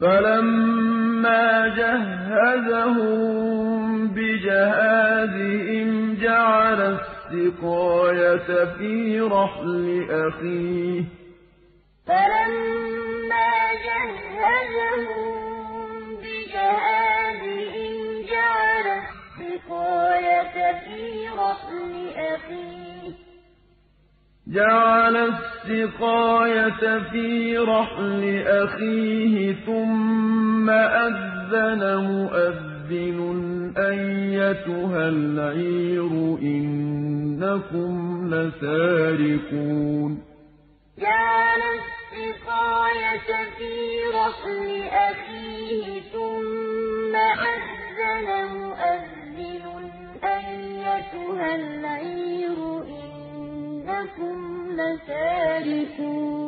فَلَمَّا جَهَّزَهُم بِجَهَازِهِمْ جَعَلَ السِّقَايَةَ فِي رَحْلِ أَخِيهِ ثُمَّ أَذَّنَ مُؤَذِّنٌ أَيَّتُهَا الْعِيرُ إِنَّكُمْ لَسَارِقُونَ. جَعَلَ السِّقَايَةَ فِي رَحْلِ أَخِيهِ ثُمَّ أَذَّنَ مُؤَذِّنٌ أَيَّتُهَا الْعِيرُ إِنَّكُمْ لَسَارِقُونَ